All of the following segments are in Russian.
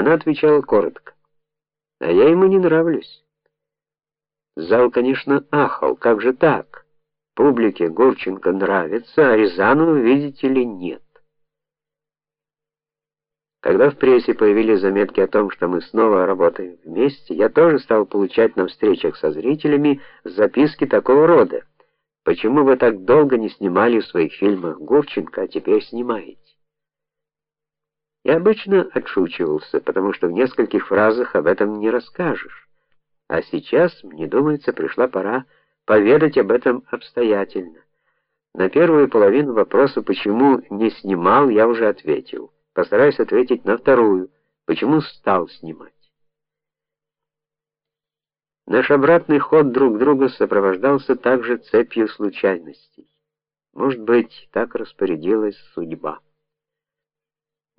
Она отвечала коротко: "А я ему не нравлюсь". Зал, конечно, ахал: "Как же так? Публике Гурченко нравится, а Рязанову, видите ли, нет". Когда в прессе появились заметки о том, что мы снова работаем вместе, я тоже стал получать на встречах со зрителями записки такого рода: "Почему вы так долго не снимали в своих фильмах Гурченко, а теперь снимаете?" Я обычно отшучивался, потому что в нескольких фразах об этом не расскажешь. А сейчас, мне думается, пришла пора поведать об этом обстоятельно. На первую половину вопроса, почему не снимал, я уже ответил. Постараюсь ответить на вторую, почему стал снимать. Наш обратный ход друг друга сопровождался также цепью случайностей. Может быть, так распорядилась судьба.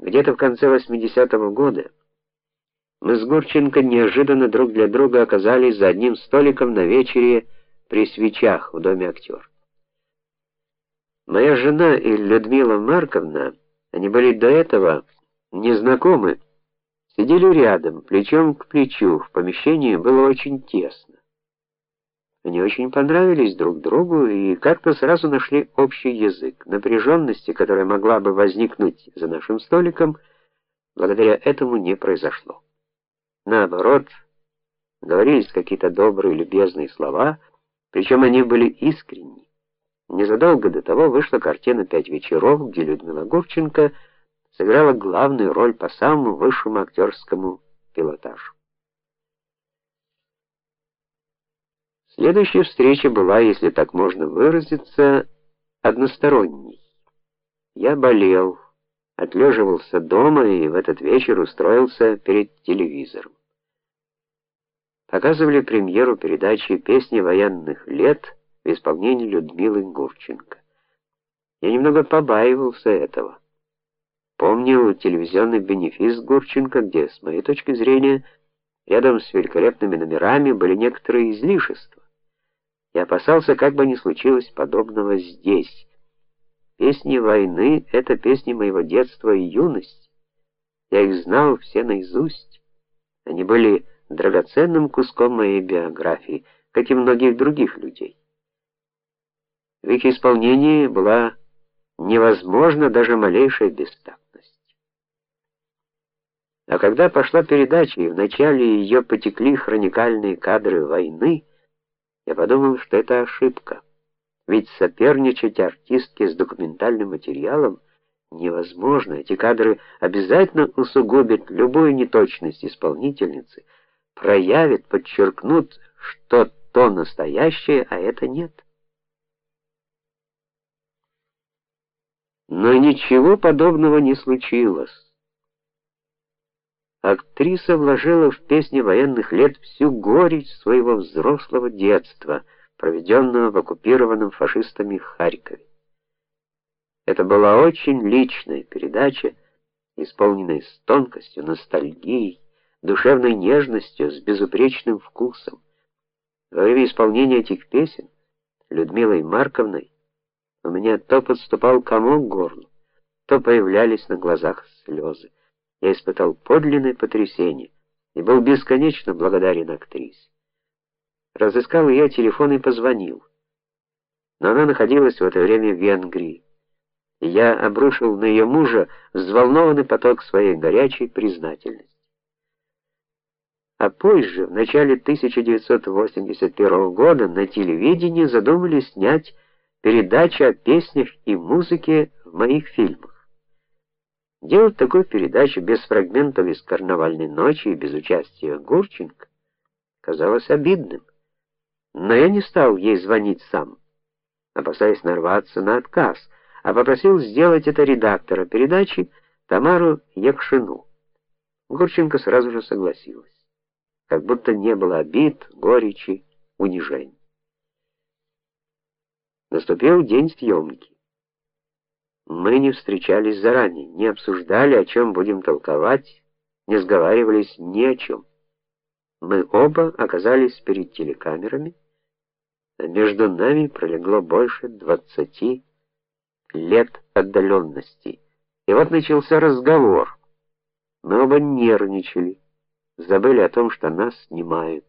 Где-то в конце 80-го года мы с Гурченко неожиданно друг для друга оказались за одним столиком на вечере при свечах в доме актер. Моя жена и Людмила Марковна, они были до этого незнакомы, сидели рядом, плечом к плечу. В помещении было очень тесно. Они очень понравились друг другу и как-то сразу нашли общий язык. Напряженности, которая могла бы возникнуть за нашим столиком, благодаря этому не произошло. Наоборот, говорились какие-то добрые, любезные слова, причем они были искренни. Незадолго до того вышла картина Пять вечеров, где Людмила Гурченко сыграла главную роль по самому высшему актерскому пилотажу. Следующая встреча была, если так можно выразиться, односторонней. Я болел, отлеживался дома и в этот вечер устроился перед телевизором. Показывали премьеру передачи Песни военных лет в исполнении Людмилы Гурченко. Я немного побаивался этого. Помнил телевизионный бенефис Гурченко, где, с моей точки зрения, рядом с великолепными номерами были некоторые излишества. Я опасался, как бы ни случилось подобного здесь. Песни войны это песни моего детства и юности. Я их знал все наизусть. Они были драгоценным куском моей биографии, как и многих других людей. В их исполнении была невозможна даже малейшая бестактность. А когда пошла передача, и в начале ее потекли хроникальные кадры войны, я подумал, что это ошибка. Ведь соперничать артистке с документальным материалом невозможно. Эти кадры обязательно усугубят любую неточность исполнительницы, проявят, подчеркнут, что то настоящее, а это нет. Но ничего подобного не случилось. Актриса вложила в песни военных лет всю горечь своего взрослого детства, проведенного в оккупированном фашистами Харькове. Это была очень личная передача, исполненная с тонкостью, ностальгией, душевной нежностью, с безупречным вкусом. Во время исполнения этих песен Людмилой Марковной у меня то подступал комок к горлу, то появлялись на глазах слезы я испытал подлинное потрясение и был бесконечно благодарен актрисе. Разыскал ее телефон и позвонил. Но она находилась в это время в Венгрии. И я обрушил на ее мужа взволнованный поток своей горячей признательности. А позже, в начале 1981 года, на телевидении задумали снять передачу о песнях и музыке в моих фильмах. Делать такую передачу без фрагментов из карнавальной ночи и без участия Гурченко казалось обидным. Но я не стал ей звонить сам, опасаясь нарваться на отказ, а попросил сделать это редактора передачи Тамару Якшину. Гурченко сразу же согласилась, как будто не было обид, горечи, унижений. Наступил день съемки. Мы не встречались заранее, не обсуждали, о чем будем толковать, не сговаривались ни о чем. Мы оба оказались перед телекамерами, а между нами пролегло больше двадцати лет отдаленности. И вот начался разговор. Мы оба нервничали, забыли о том, что нас снимают.